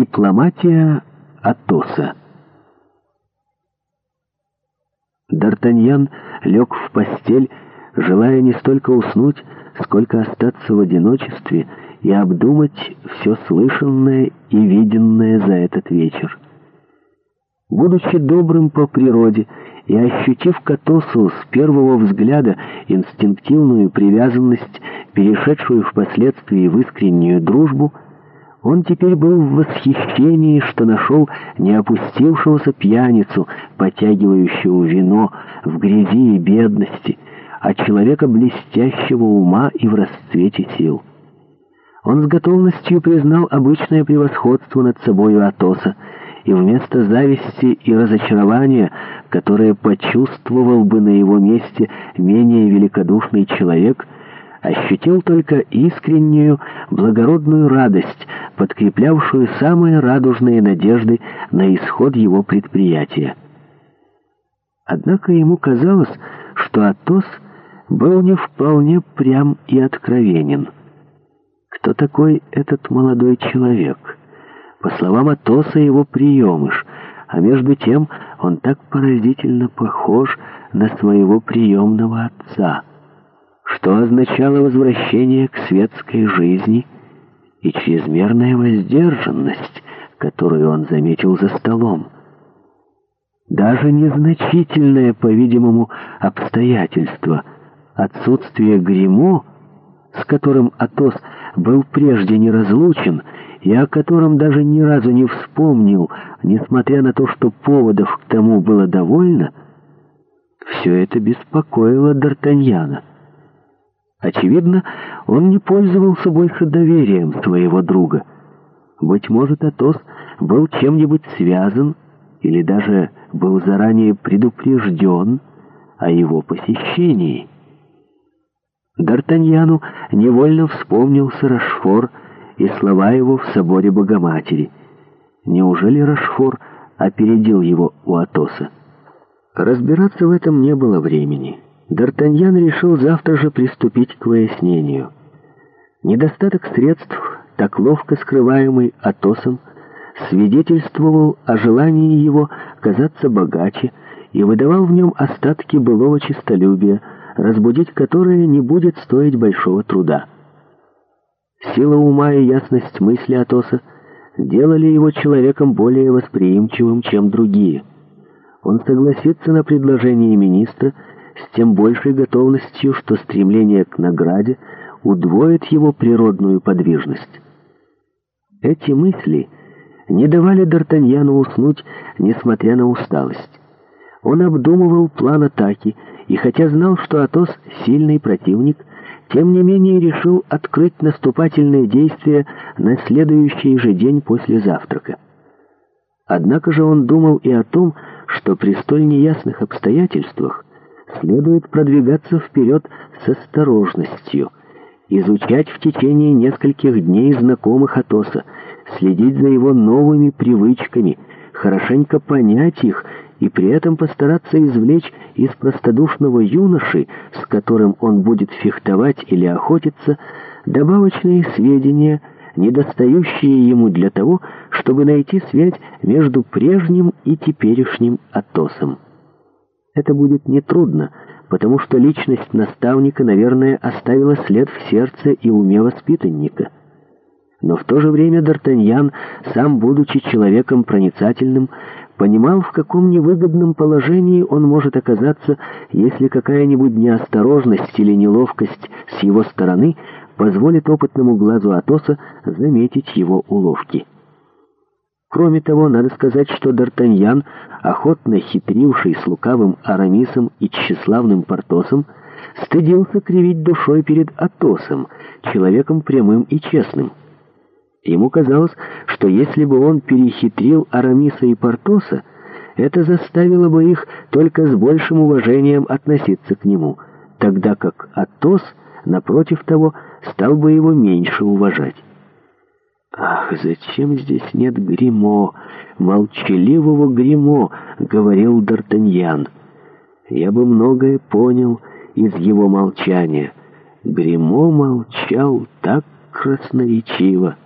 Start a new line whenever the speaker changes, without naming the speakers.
Дипломатия Атоса. Д'Артаньян лег в постель, желая не столько уснуть, сколько остаться в одиночестве и обдумать все слышанное и виденное за этот вечер. Будучи добрым по природе и ощутив Катосу с первого взгляда инстинктивную привязанность, перешедшую впоследствии в искреннюю дружбу, он теперь был в восхищении, что нашел не неопустившегося пьяницу, потягивающего вино в грязи и бедности, а человека блестящего ума и в расцвете сил. Он с готовностью признал обычное превосходство над собою Атоса, и вместо зависти и разочарования, которые почувствовал бы на его месте менее великодушный человек, ощутил только искреннюю, благородную радость, подкреплявшую самые радужные надежды на исход его предприятия. Однако ему казалось, что Атос был не вполне прям и откровенен. Кто такой этот молодой человек? По словам Атоса, его приемыш, а между тем он так поразительно похож на своего приемного отца, что означало возвращение к светской жизни – и чрезмерная воздержанность, которую он заметил за столом. Даже незначительное, по-видимому, обстоятельство — отсутствие гримо, с которым Атос был прежде неразлучен и о котором даже ни разу не вспомнил, несмотря на то, что поводов к тому было довольно, все это беспокоило Д'Артаньяна. Очевидно, он не пользовался больше доверием своего друга. Быть может, Атос был чем-нибудь связан или даже был заранее предупрежден о его посещении. Д'Артаньяну невольно вспомнился Рашфор и слова его в соборе Богоматери. Неужели Рашфор опередил его у Атоса? Разбираться в этом не было времени. Д'Артаньян решил завтра же приступить к выяснению. Недостаток средств, так ловко скрываемый Атосом, свидетельствовал о желании его казаться богаче и выдавал в нем остатки былого честолюбия, разбудить которое не будет стоить большого труда. Сила ума и ясность мысли Атоса делали его человеком более восприимчивым, чем другие. Он согласится на предложение министра с тем большей готовностью, что стремление к награде удвоит его природную подвижность. Эти мысли не давали Д'Артаньяну уснуть, несмотря на усталость. Он обдумывал план атаки, и хотя знал, что Атос — сильный противник, тем не менее решил открыть наступательные действия на следующий же день после завтрака. Однако же он думал и о том, что при столь неясных обстоятельствах следует продвигаться вперед с осторожностью, изучать в течение нескольких дней знакомых Атоса, следить за его новыми привычками, хорошенько понять их и при этом постараться извлечь из простодушного юноши, с которым он будет фехтовать или охотиться, добавочные сведения, недостающие ему для того, чтобы найти связь между прежним и теперешним Атосом. Это будет нетрудно, потому что личность наставника, наверное, оставила след в сердце и уме воспитанника. Но в то же время Д'Артаньян, сам будучи человеком проницательным, понимал, в каком невыгодном положении он может оказаться, если какая-нибудь неосторожность или неловкость с его стороны позволит опытному глазу Атоса заметить его уловки. Кроме того, надо сказать, что Д'Артаньян, охотно хитривший с лукавым Арамисом и тщеславным Портосом, стыдился кривить душой перед Атосом, человеком прямым и честным. Ему казалось, что если бы он перехитрил Арамиса и Портоса, это заставило бы их только с большим уважением относиться к нему, тогда как Атос, напротив того, стал бы его меньше уважать. «Ах, зачем здесь нет гримо, молчаливого гримо, говорил Д'Артаньян. «Я бы многое понял из его молчания. Гримо молчал так красноречиво».